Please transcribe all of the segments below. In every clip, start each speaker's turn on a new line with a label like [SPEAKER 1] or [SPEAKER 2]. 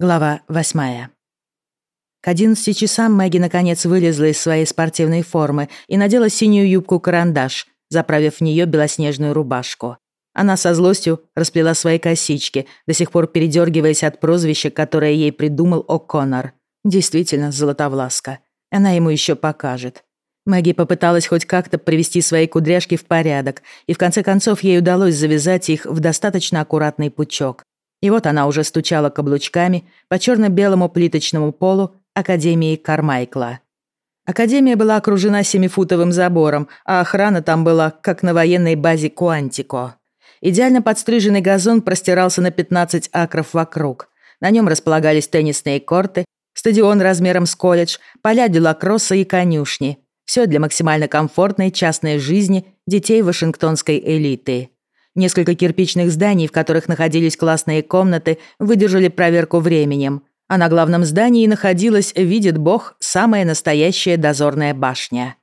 [SPEAKER 1] Глава восьмая. К 11 часам Мэгги наконец вылезла из своей спортивной формы и надела синюю юбку-карандаш, заправив в нее белоснежную рубашку. Она со злостью расплела свои косички, до сих пор передергиваясь от прозвища, которое ей придумал О'Коннор. Действительно, золотовласка. Она ему еще покажет. Мэгги попыталась хоть как-то привести свои кудряшки в порядок, и в конце концов ей удалось завязать их в достаточно аккуратный пучок. И вот она уже стучала каблучками по черно-белому плиточному полу Академии Кармайкла. Академия была окружена семифутовым забором, а охрана там была, как на военной базе Куантико. Идеально подстриженный газон простирался на 15 акров вокруг. На нем располагались теннисные корты, стадион размером с колледж, поля для лакросса и конюшни. Все для максимально комфортной частной жизни детей вашингтонской элиты. Несколько кирпичных зданий, в которых находились классные комнаты, выдержали проверку временем. А на главном здании находилась, видит бог, самая настоящая дозорная башня.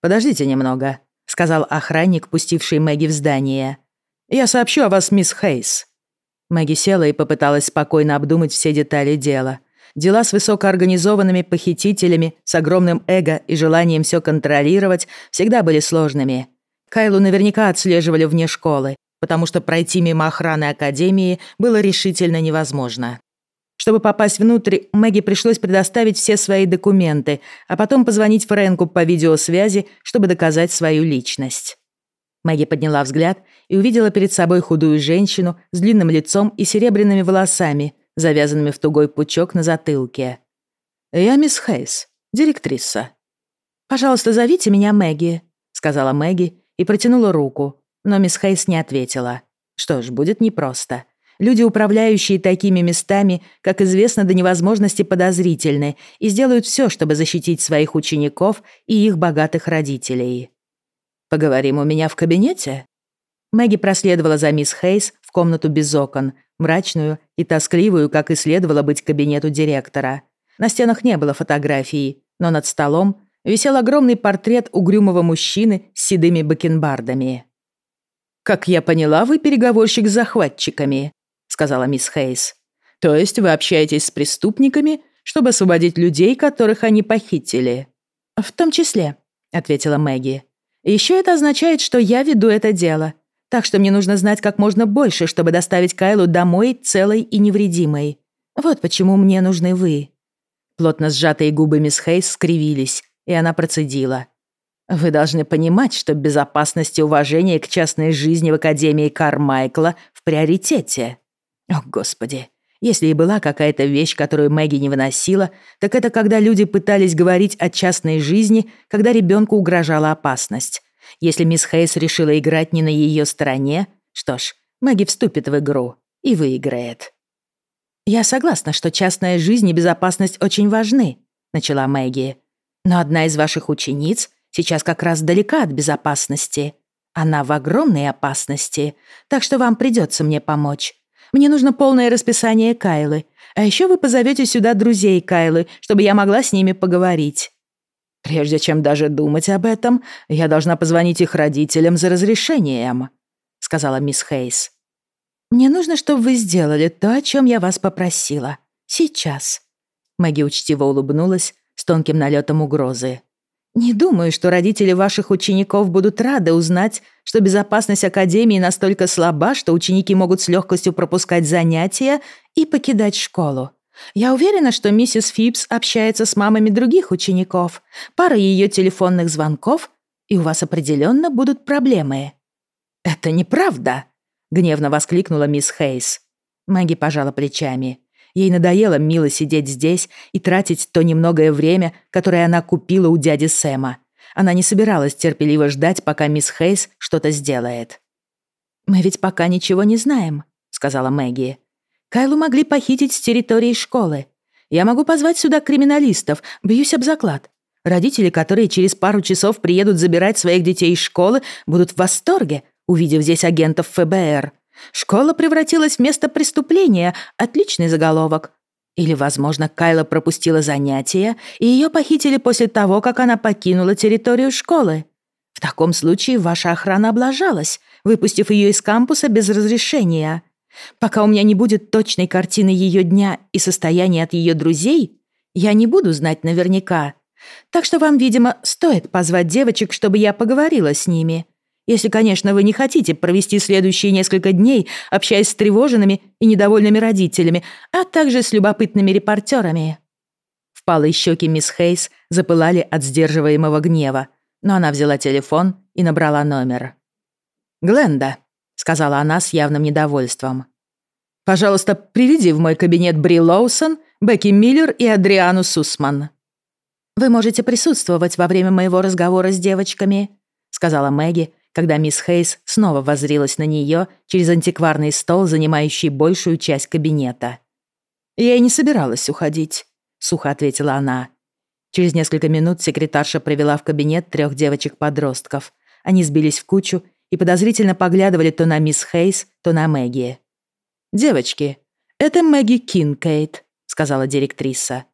[SPEAKER 1] «Подождите немного», — сказал охранник, пустивший Мэгги в здание. «Я сообщу о вас, мисс Хейс». Мэгги села и попыталась спокойно обдумать все детали дела. Дела с высокоорганизованными похитителями, с огромным эго и желанием все контролировать, всегда были сложными. Кайлу наверняка отслеживали вне школы, потому что пройти мимо охраны Академии было решительно невозможно. Чтобы попасть внутрь, Мэгги пришлось предоставить все свои документы, а потом позвонить Фрэнку по видеосвязи, чтобы доказать свою личность. Мэгги подняла взгляд и увидела перед собой худую женщину с длинным лицом и серебряными волосами, завязанными в тугой пучок на затылке. «Я мисс Хейс, директриса». «Пожалуйста, зовите меня Мэгги», — сказала Мэгги и протянула руку, но мисс Хейс не ответила. Что ж, будет непросто. Люди, управляющие такими местами, как известно, до невозможности подозрительны и сделают все, чтобы защитить своих учеников и их богатых родителей. «Поговорим у меня в кабинете?» Мэгги проследовала за мисс Хейс в комнату без окон, мрачную и тоскливую, как и следовало быть кабинету директора. На стенах не было фотографий, но над столом висел огромный портрет угрюмого мужчины с седыми бакенбардами. «Как я поняла, вы переговорщик с захватчиками», — сказала мисс Хейс. «То есть вы общаетесь с преступниками, чтобы освободить людей, которых они похитили?» «В том числе», — ответила Мэгги. «Еще это означает, что я веду это дело. Так что мне нужно знать как можно больше, чтобы доставить Кайлу домой целой и невредимой. Вот почему мне нужны вы». Плотно сжатые губы мисс Хейс скривились, и она процедила. «Вы должны понимать, что безопасность и уважение к частной жизни в Академии Кармайкла в приоритете. О, Господи, если и была какая-то вещь, которую Мэгги не выносила, так это когда люди пытались говорить о частной жизни, когда ребенку угрожала опасность. Если мисс Хейс решила играть не на ее стороне, что ж, Мэгги вступит в игру и выиграет. «Я согласна, что частная жизнь и безопасность очень важны», — начала Мэгги. Но одна из ваших учениц сейчас как раз далека от безопасности. Она в огромной опасности, так что вам придется мне помочь. Мне нужно полное расписание Кайлы. А еще вы позовете сюда друзей Кайлы, чтобы я могла с ними поговорить. Прежде чем даже думать об этом, я должна позвонить их родителям за разрешением», — сказала мисс Хейс. «Мне нужно, чтобы вы сделали то, о чем я вас попросила. Сейчас». Мэгги учтиво улыбнулась, с тонким налетом угрозы. «Не думаю, что родители ваших учеников будут рады узнать, что безопасность Академии настолько слаба, что ученики могут с легкостью пропускать занятия и покидать школу. Я уверена, что миссис Фипс общается с мамами других учеников, пара ее телефонных звонков, и у вас определенно будут проблемы». «Это неправда!» — гневно воскликнула мисс Хейс. Мэгги пожала плечами. Ей надоело мило сидеть здесь и тратить то немногое время, которое она купила у дяди Сэма. Она не собиралась терпеливо ждать, пока мисс Хейс что-то сделает. «Мы ведь пока ничего не знаем», — сказала Мэгги. «Кайлу могли похитить с территории школы. Я могу позвать сюда криминалистов, бьюсь об заклад. Родители, которые через пару часов приедут забирать своих детей из школы, будут в восторге, увидев здесь агентов ФБР. Школа превратилась в место преступления. Отличный заголовок. Или, возможно, Кайла пропустила занятия, и ее похитили после того, как она покинула территорию школы. В таком случае ваша охрана облажалась, выпустив ее из кампуса без разрешения. Пока у меня не будет точной картины ее дня и состояния от ее друзей, я не буду знать наверняка. Так что вам, видимо, стоит позвать девочек, чтобы я поговорила с ними. Если, конечно, вы не хотите провести следующие несколько дней, общаясь с тревоженными и недовольными родителями, а также с любопытными репортерами. Впалые щеки мисс Хейс запылали от сдерживаемого гнева, но она взяла телефон и набрала номер. «Гленда», — сказала она с явным недовольством. «Пожалуйста, приведи в мой кабинет Бри Лоусон, Бекки Миллер и Адриану Сусман». «Вы можете присутствовать во время моего разговора с девочками», — сказала Мэгги, когда мисс Хейс снова воззрилась на нее через антикварный стол, занимающий большую часть кабинета. «Я и не собиралась уходить», — сухо ответила она. Через несколько минут секретарша привела в кабинет трех девочек-подростков. Они сбились в кучу и подозрительно поглядывали то на мисс Хейс, то на Мэгги. «Девочки, это Мэгги Кинкейт», — сказала директриса.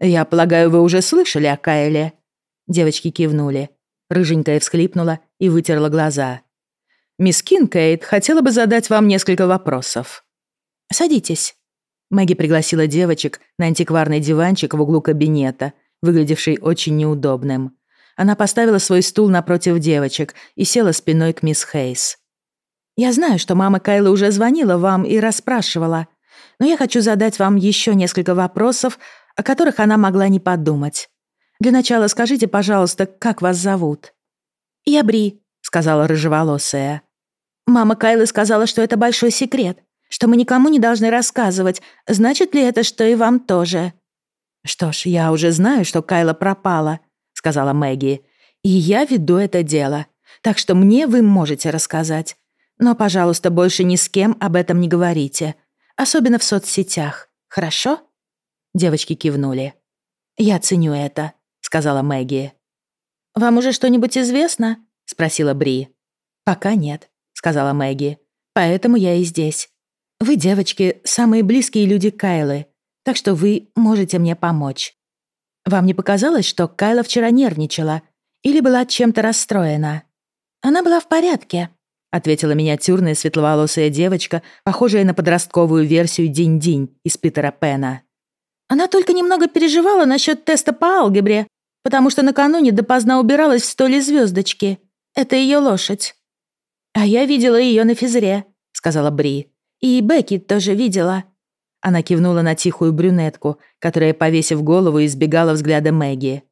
[SPEAKER 1] «Я полагаю, вы уже слышали о Кайле?» Девочки кивнули. Рыженькая всхлипнула и вытерла глаза. «Мисс Кинкейт хотела бы задать вам несколько вопросов». «Садитесь». Мэгги пригласила девочек на антикварный диванчик в углу кабинета, выглядевший очень неудобным. Она поставила свой стул напротив девочек и села спиной к мисс Хейс. «Я знаю, что мама Кайла уже звонила вам и расспрашивала, но я хочу задать вам еще несколько вопросов, о которых она могла не подумать. Для начала скажите, пожалуйста, как вас зовут?» «Я Бри», — сказала рыжеволосая. «Мама Кайлы сказала, что это большой секрет, что мы никому не должны рассказывать. Значит ли это, что и вам тоже?» «Что ж, я уже знаю, что Кайла пропала», — сказала Мэгги. «И я веду это дело, так что мне вы можете рассказать. Но, пожалуйста, больше ни с кем об этом не говорите, особенно в соцсетях, хорошо?» Девочки кивнули. «Я ценю это», сказала Мэгги. «Вам уже что-нибудь известно?» — спросила Бри. «Пока нет», — сказала Мэгги. «Поэтому я и здесь. Вы, девочки, самые близкие люди Кайлы, так что вы можете мне помочь. Вам не показалось, что Кайла вчера нервничала или была чем-то расстроена?» «Она была в порядке», — ответила миниатюрная светловолосая девочка, похожая на подростковую версию Динь-Динь из Питера Пена. «Она только немного переживала насчет теста по алгебре, потому что накануне допоздна убиралась в столе звездочки. Это ее лошадь». «А я видела ее на физре», — сказала Бри. «И Бекки тоже видела». Она кивнула на тихую брюнетку, которая, повесив голову, избегала взгляда Мэгги.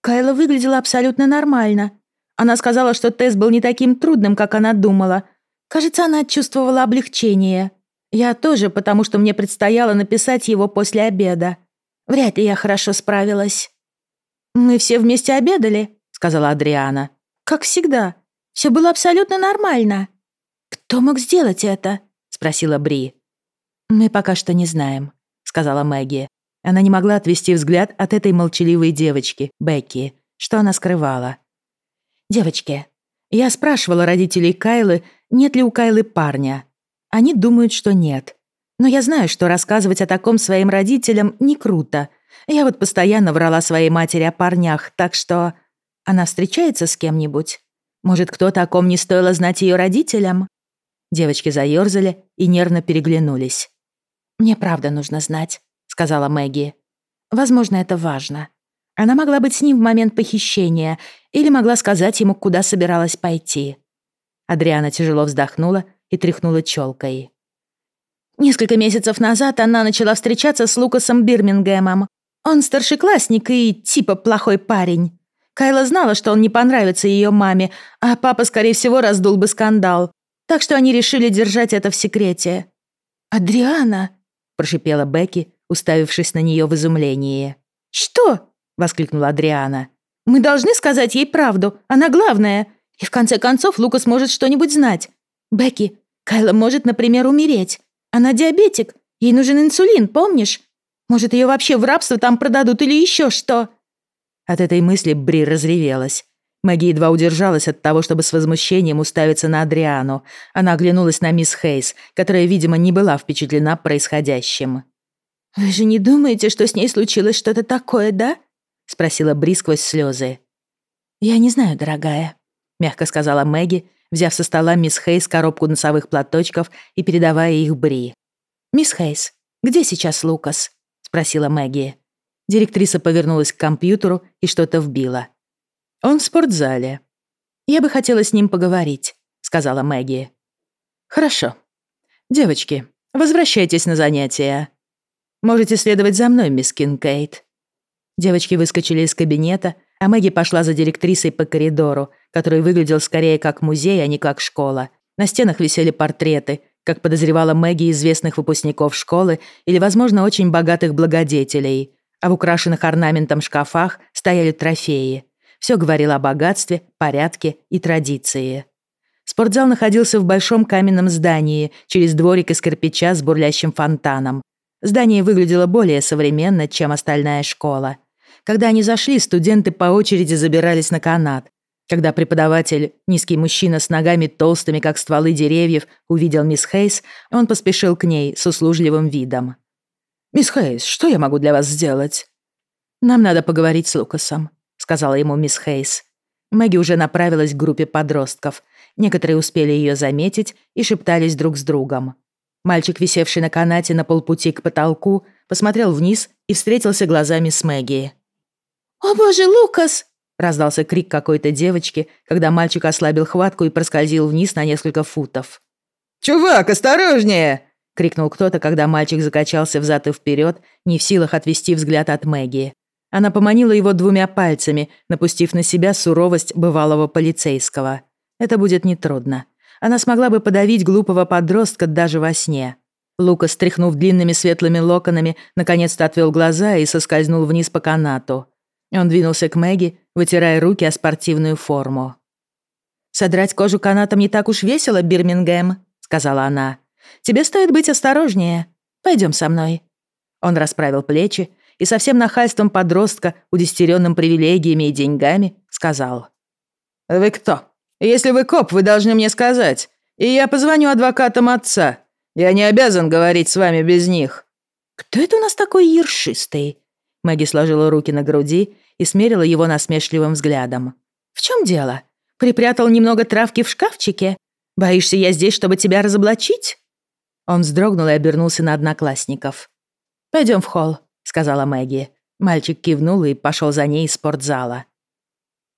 [SPEAKER 1] Кайла выглядела абсолютно нормально. Она сказала, что тест был не таким трудным, как она думала. Кажется, она чувствовала облегчение. Я тоже, потому что мне предстояло написать его после обеда. Вряд ли я хорошо справилась. «Мы все вместе обедали», — сказала Адриана. «Как всегда. Все было абсолютно нормально». «Кто мог сделать это?» — спросила Бри. «Мы пока что не знаем», — сказала Мэгги. Она не могла отвести взгляд от этой молчаливой девочки, Бекки. Что она скрывала? «Девочки, я спрашивала родителей Кайлы, нет ли у Кайлы парня. Они думают, что нет. Но я знаю, что рассказывать о таком своим родителям не круто — я вот постоянно врала своей матери о парнях, так что... Она встречается с кем-нибудь? Может, кто-то, о ком не стоило знать ее родителям?» Девочки заёрзали и нервно переглянулись. «Мне правда нужно знать», — сказала Мэгги. «Возможно, это важно. Она могла быть с ним в момент похищения или могла сказать ему, куда собиралась пойти». Адриана тяжело вздохнула и тряхнула челкой. Несколько месяцев назад она начала встречаться с Лукасом Бирмингемом. Он старшеклассник и типа плохой парень. Кайла знала, что он не понравится ее маме, а папа, скорее всего, раздул бы скандал. Так что они решили держать это в секрете. «Адриана!» – прошипела Бекки, уставившись на нее в изумлении. «Что?» – воскликнула Адриана. «Мы должны сказать ей правду, она главная. И в конце концов Лукас может что-нибудь знать. Бекки, Кайла может, например, умереть. Она диабетик, ей нужен инсулин, помнишь? Может, ее вообще в рабство там продадут или еще что?» От этой мысли Бри разревелась. Мэгги едва удержалась от того, чтобы с возмущением уставиться на Адриану. Она оглянулась на мисс Хейс, которая, видимо, не была впечатлена происходящим. «Вы же не думаете, что с ней случилось что-то такое, да?» — спросила Бри сквозь слезы. «Я не знаю, дорогая», — мягко сказала Мэгги, взяв со стола мисс Хейс коробку носовых платочков и передавая их Бри. «Мисс Хейс, где сейчас Лукас?» — спросила Мэгги. Директриса повернулась к компьютеру и что-то вбила. «Он в спортзале. Я бы хотела с ним поговорить», — сказала Мэгги. «Хорошо. Девочки, возвращайтесь на занятия. Можете следовать за мной, мисс Кинкейт». Девочки выскочили из кабинета, а Мэгги пошла за директрисой по коридору, который выглядел скорее как музей, а не как школа. На стенах висели портреты, как подозревала Мэгги, известных выпускников школы или, возможно, очень богатых благодетелей. А в украшенных орнаментом шкафах стояли трофеи. Все говорило о богатстве, порядке и традиции. Спортзал находился в большом каменном здании, через дворик из кирпича с бурлящим фонтаном. Здание выглядело более современно, чем остальная школа. Когда они зашли, студенты по очереди забирались на канат. Когда преподаватель, низкий мужчина с ногами толстыми, как стволы деревьев, увидел мисс Хейс, он поспешил к ней с услужливым видом. «Мисс Хейс, что я могу для вас сделать?» «Нам надо поговорить с Лукасом», — сказала ему мисс Хейс. Мэгги уже направилась к группе подростков. Некоторые успели ее заметить и шептались друг с другом. Мальчик, висевший на канате на полпути к потолку, посмотрел вниз и встретился глазами с Мэгги.
[SPEAKER 2] «О боже, Лукас!» — раздался крик какой-то девочки, когда мальчик ослабил хватку и проскользил вниз на несколько футов.
[SPEAKER 3] «Чувак, осторожнее!»
[SPEAKER 1] — крикнул кто-то, когда мальчик закачался взад и вперед, не в силах отвести взгляд от Мэгги. Она поманила его двумя пальцами, напустив на себя суровость бывалого полицейского. Это будет нетрудно. Она смогла бы подавить глупого подростка даже во сне. Лука, стряхнув длинными светлыми локонами, наконец-то отвел глаза и соскользнул вниз по канату. Он двинулся к Мэгги, вытирая руки о спортивную форму.
[SPEAKER 2] «Содрать кожу канатом не так уж весело, Бирмингем», — сказала она. «Тебе стоит быть осторожнее. Пойдем со мной».
[SPEAKER 1] Он расправил плечи и со всем нахальством подростка, удестеренным привилегиями и деньгами, сказал.
[SPEAKER 3] «Вы кто?» Если вы коп, вы должны мне сказать, и я позвоню адвокатам отца. Я не обязан говорить с вами без них».
[SPEAKER 2] «Кто это у нас такой ершистый?»
[SPEAKER 1] Мэгги сложила руки на груди и смерила его насмешливым взглядом.
[SPEAKER 2] «В чем дело? Припрятал немного травки в шкафчике? Боишься, я здесь, чтобы тебя разоблачить?»
[SPEAKER 1] Он вздрогнул и обернулся на одноклассников.
[SPEAKER 2] Пойдем в холл», —
[SPEAKER 1] сказала Мэгги. Мальчик кивнул и пошел за ней из спортзала.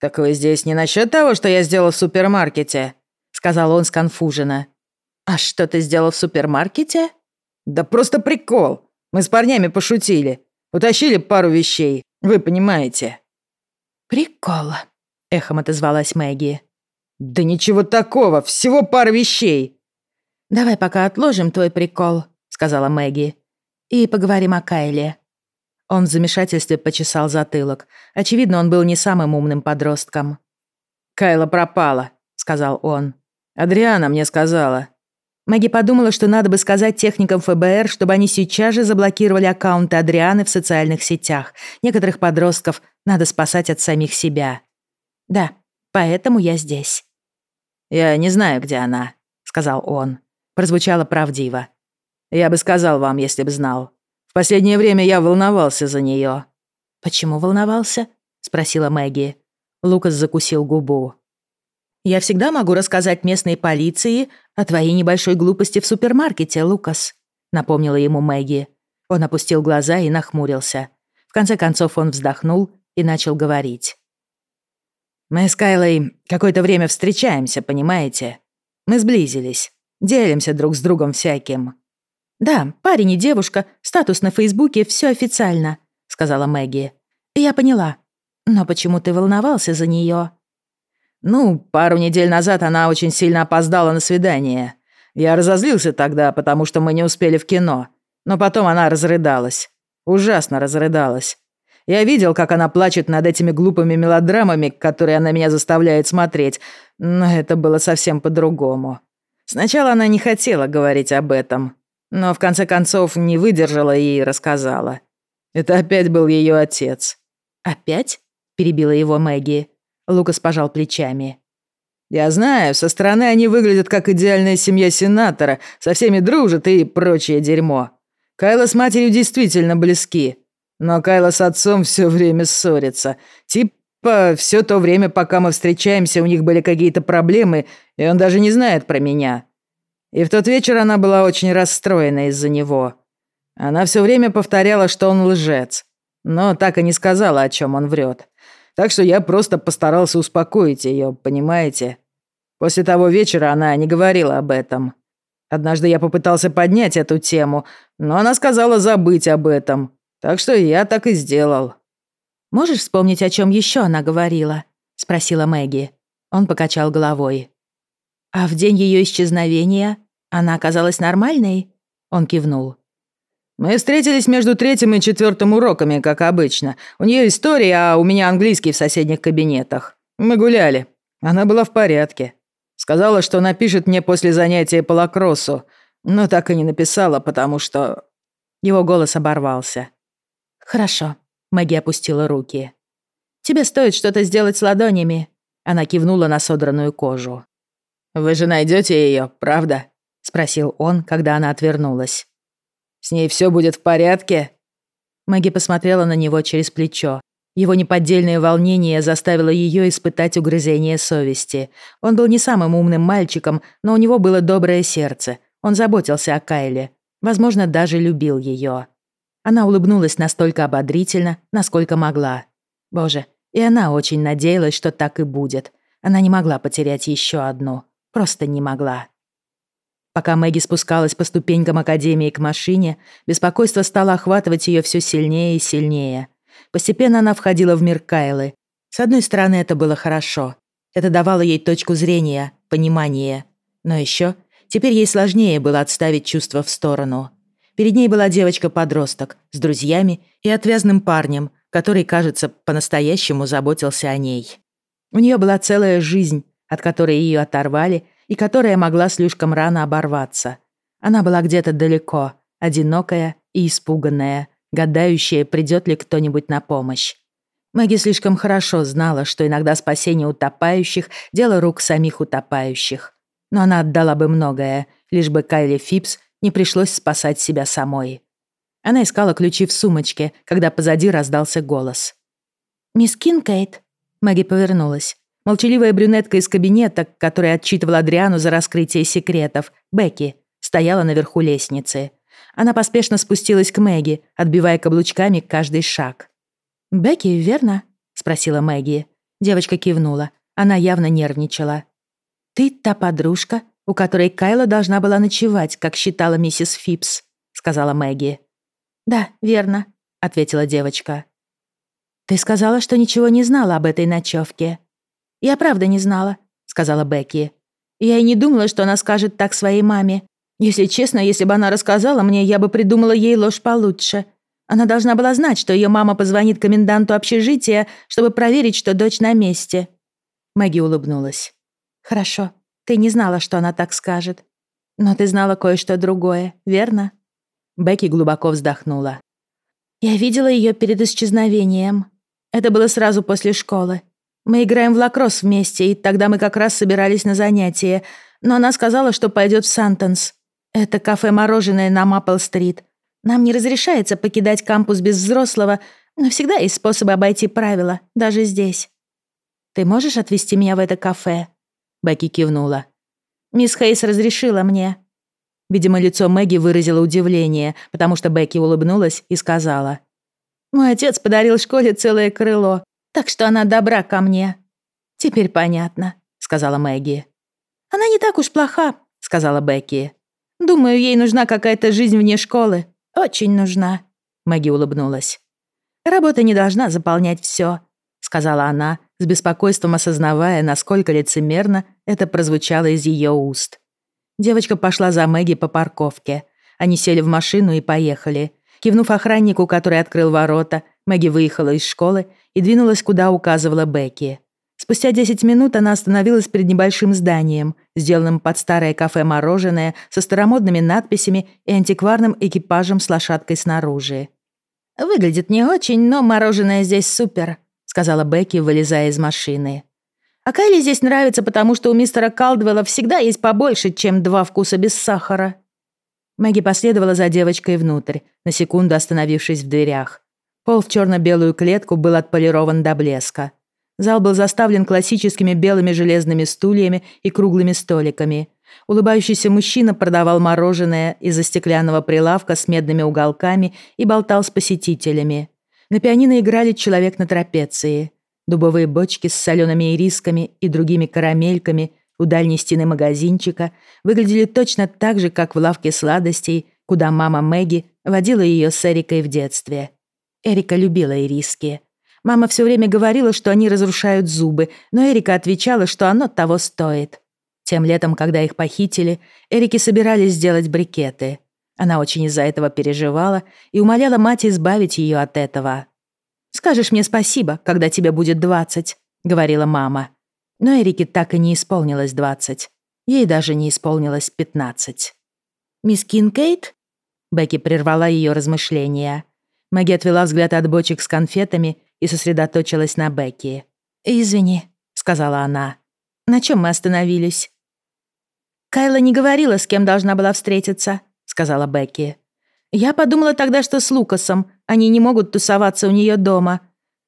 [SPEAKER 3] «Так вы здесь не насчет того, что я сделал в супермаркете?»
[SPEAKER 1] Сказал он сконфуженно.
[SPEAKER 2] «А что ты сделал в супермаркете?»
[SPEAKER 3] «Да просто прикол. Мы с парнями пошутили. Утащили пару вещей. Вы понимаете».
[SPEAKER 2] «Прикол», — эхом отозвалась Мэгги.
[SPEAKER 3] «Да ничего такого. Всего пара вещей».
[SPEAKER 2] «Давай пока отложим твой прикол», — сказала Мэгги. «И поговорим о Кайле.
[SPEAKER 1] Он в замешательстве почесал затылок. Очевидно, он был не самым умным подростком.
[SPEAKER 3] «Кайла пропала», — сказал он. «Адриана мне сказала».
[SPEAKER 1] Мэгги подумала, что надо бы сказать техникам ФБР, чтобы они сейчас же заблокировали аккаунты Адрианы в социальных сетях. Некоторых подростков надо спасать от самих себя.
[SPEAKER 2] «Да, поэтому я здесь».
[SPEAKER 3] «Я не знаю, где она», — сказал он. Прозвучало правдиво. «Я бы сказал вам, если бы знал последнее время я волновался за нее.
[SPEAKER 1] «Почему волновался?» — спросила Мэгги. Лукас закусил губу. «Я всегда могу рассказать местной полиции о твоей небольшой глупости в супермаркете, Лукас», — напомнила ему Мэгги. Он опустил глаза и нахмурился. В конце концов он вздохнул и начал говорить.
[SPEAKER 3] «Мы с Кайлой какое-то время встречаемся, понимаете? Мы сблизились, делимся друг с другом всяким.
[SPEAKER 2] «Да, парень и девушка, статус на Фейсбуке, все официально», — сказала Мэгги. «Я поняла. Но почему ты волновался за нее?
[SPEAKER 3] «Ну, пару недель назад она очень сильно опоздала на свидание. Я разозлился тогда, потому что мы не успели в кино. Но потом она разрыдалась. Ужасно разрыдалась. Я видел, как она плачет над этими глупыми мелодрамами, которые она меня заставляет смотреть, но это было совсем по-другому. Сначала она не хотела говорить об этом, но в конце концов не выдержала и рассказала. Это опять был ее отец.
[SPEAKER 1] «Опять?» — перебила его Мэгги. Лукас пожал плечами.
[SPEAKER 3] «Я знаю, со стороны они выглядят как идеальная семья сенатора, со всеми дружат и прочее дерьмо. Кайла с матерью действительно близки, но Кайла с отцом все время ссорится. Тип Типа, все то время, пока мы встречаемся, у них были какие-то проблемы, и он даже не знает про меня. И в тот вечер она была очень расстроена из-за него. Она все время повторяла, что он лжец, но так и не сказала, о чем он врет. Так что я просто постарался успокоить ее, понимаете? После того вечера она не говорила об этом. Однажды я попытался поднять эту тему, но она сказала забыть об этом. Так что я так и сделал.
[SPEAKER 2] «Можешь вспомнить, о чем еще она говорила?» — спросила Мэгги. Он покачал головой. «А в день ее исчезновения она оказалась нормальной?» Он кивнул.
[SPEAKER 3] «Мы встретились между третьим и четвертым уроками, как обычно. У нее история, а у меня английский в соседних кабинетах. Мы гуляли. Она была в порядке. Сказала, что напишет мне после занятия по лакроссу, но так и не написала, потому что...»
[SPEAKER 2] Его голос оборвался. «Хорошо», — Мэгги опустила руки. «Тебе стоит что-то сделать с ладонями». Она кивнула на содранную кожу.
[SPEAKER 3] «Вы же найдете ее, правда?»
[SPEAKER 2] — спросил он, когда она отвернулась.
[SPEAKER 3] «С ней все будет в порядке?»
[SPEAKER 2] Мэгги посмотрела на него через плечо. Его неподдельное волнение заставило ее испытать угрызение совести. Он был не самым умным мальчиком, но у него было доброе сердце. Он заботился о Кайле. Возможно, даже любил ее. Она улыбнулась настолько ободрительно, насколько могла. Боже, и она очень надеялась, что так и будет. Она не могла потерять еще одну. Просто не могла. Пока Мэгги спускалась по ступенькам Академии к машине, беспокойство стало охватывать ее все сильнее и сильнее. Постепенно она входила в мир Кайлы. С одной стороны, это было хорошо. Это давало ей точку зрения, понимание. Но еще теперь ей сложнее было отставить чувства в сторону. Перед ней была девочка-подросток с друзьями и отвязным парнем, который, кажется, по-настоящему заботился о ней. У нее была целая жизнь, от которой ее оторвали и которая могла слишком рано оборваться. Она была где-то далеко, одинокая и испуганная, гадающая, придет ли кто-нибудь на помощь. Мэгги слишком хорошо знала, что иногда спасение утопающих — дело рук самих утопающих. Но она отдала бы многое, лишь бы Кайли Фипс не пришлось спасать себя самой. Она искала ключи в сумочке, когда позади раздался голос. «Мисс Кинкейт?» Мэгги повернулась. Молчаливая брюнетка из кабинета, которая отчитывала Адриану за раскрытие секретов, Бекки, стояла наверху лестницы. Она поспешно спустилась к Мэгги, отбивая каблучками каждый шаг. «Бекки, верно?» — спросила Мэгги. Девочка кивнула. Она явно нервничала. «Ты та подружка, у которой Кайла должна была ночевать, как считала миссис Фипс», — сказала Мэгги. «Да, верно», — ответила девочка. «Ты сказала, что ничего не знала об этой ночевке», «Я правда не знала», — сказала Бекки. «Я и не думала, что она скажет так своей маме. Если честно, если бы она рассказала мне, я бы придумала ей ложь получше. Она должна была знать, что ее мама позвонит коменданту общежития, чтобы проверить, что дочь на месте». Мэгги улыбнулась. «Хорошо, ты не знала, что она так скажет. Но ты знала кое-что другое, верно?» Бекки глубоко вздохнула. «Я видела ее перед исчезновением. Это было сразу после школы. Мы играем в лакросс вместе, и тогда мы как раз собирались на занятие. Но она сказала, что пойдет в Сантонс. Это кафе-мороженое на Маппл-стрит. Нам не разрешается покидать кампус без взрослого, но всегда есть способы обойти правила, даже здесь. Ты можешь отвезти меня в это кафе?» Бекки кивнула. «Мисс Хейс разрешила мне». Видимо, лицо Мэгги выразило удивление, потому что Бекки улыбнулась и сказала. «Мой отец подарил школе целое крыло так что она добра ко мне». «Теперь понятно», — сказала Мэгги. «Она не так уж плоха», — сказала Бекки. «Думаю, ей нужна какая-то жизнь вне школы. Очень нужна», — Мэгги улыбнулась. «Работа не должна заполнять все», — сказала она, с беспокойством осознавая, насколько лицемерно это прозвучало из ее уст. Девочка пошла за Мэгги по парковке. Они сели в машину и поехали. Кивнув охраннику, который открыл ворота, Мэгги выехала из школы и двинулась, куда указывала Бекки. Спустя 10 минут она остановилась перед небольшим зданием, сделанным под старое кафе-мороженое со старомодными надписями и антикварным экипажем с лошадкой снаружи. «Выглядит не очень, но мороженое здесь супер», — сказала Бекки, вылезая из машины. «А Кайли здесь нравится, потому что у мистера Калдвелла всегда есть побольше, чем два вкуса без сахара». Мэгги последовала за девочкой внутрь, на секунду остановившись в дверях. Пол в черно-белую клетку был отполирован до блеска. Зал был заставлен классическими белыми железными стульями и круглыми столиками. Улыбающийся мужчина продавал мороженое из-за стеклянного прилавка с медными уголками и болтал с посетителями. На пианино играли «Человек на трапеции». Дубовые бочки с солеными ирисками и другими карамельками у дальней стены магазинчика выглядели точно так же, как в лавке сладостей, куда мама Мэгги водила ее с Эрикой в детстве. Эрика любила ириски. Мама все время говорила, что они разрушают зубы, но Эрика отвечала, что оно того стоит. Тем летом, когда их похитили, Эрике собирались сделать брикеты. Она очень из-за этого переживала и умоляла мать избавить ее от этого. «Скажешь мне спасибо, когда тебе будет двадцать», — говорила мама. Но Эрике так и не исполнилось двадцать. Ей даже не исполнилось пятнадцать. «Мисс Кинкейт?» Бекки прервала ее размышления. Мэгги отвела взгляд от бочек с конфетами и сосредоточилась на Бекки. «Извини», — сказала она. «На чем мы остановились?» «Кайла не говорила, с кем должна была встретиться», — сказала Бекки. «Я подумала тогда, что с Лукасом. Они не могут тусоваться у нее дома.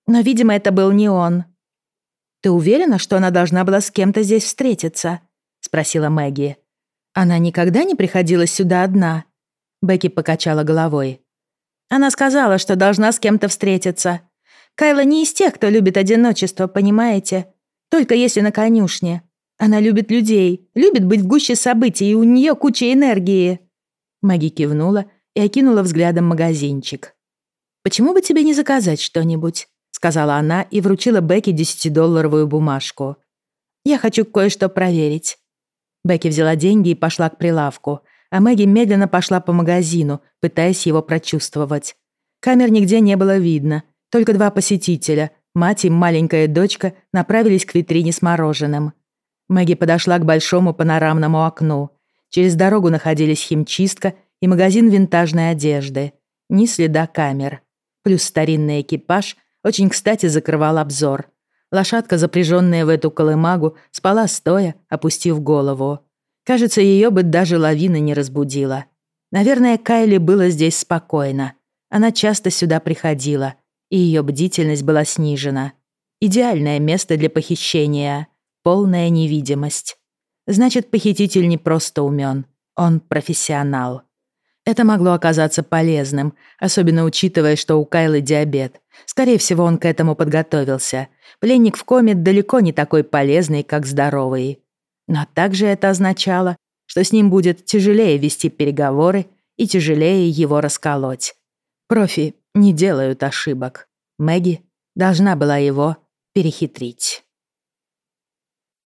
[SPEAKER 2] Но, видимо, это был не он». «Ты уверена, что она должна была с кем-то здесь встретиться?» — спросила Мэгги. «Она никогда не приходила сюда одна?» Бекки покачала головой. «Она сказала, что должна с кем-то встретиться. Кайла не из тех, кто любит одиночество, понимаете? Только если на конюшне. Она любит людей, любит быть в гуще событий, и у нее куча энергии». Маги кивнула и окинула взглядом магазинчик. «Почему бы тебе не заказать что-нибудь?» Сказала она и вручила Бекки десятидолларовую бумажку. «Я хочу кое-что проверить». Бекки взяла деньги и пошла к прилавку, а Мэгги медленно пошла по магазину, пытаясь его прочувствовать. Камер нигде не было видно, только два посетителя, мать и маленькая дочка, направились к витрине с мороженым. Мэгги подошла к большому панорамному окну. Через дорогу находились химчистка и магазин винтажной одежды. Ни следа камер. Плюс старинный экипаж очень кстати закрывал обзор. Лошадка, запряженная в эту колымагу, спала стоя, опустив голову. Кажется, ее бы даже лавина не разбудила. Наверное, Кайли было здесь спокойно. Она часто сюда приходила, и ее бдительность была снижена. Идеальное место для похищения полная невидимость. Значит, похититель не просто умен, он профессионал. Это могло оказаться полезным, особенно учитывая, что у Кайлы диабет. Скорее всего, он к этому подготовился. Пленник в коме далеко не такой полезный, как здоровый. Но также это означало, что с ним будет тяжелее вести переговоры и тяжелее его расколоть. Профи не делают ошибок. Мэгги должна была его перехитрить.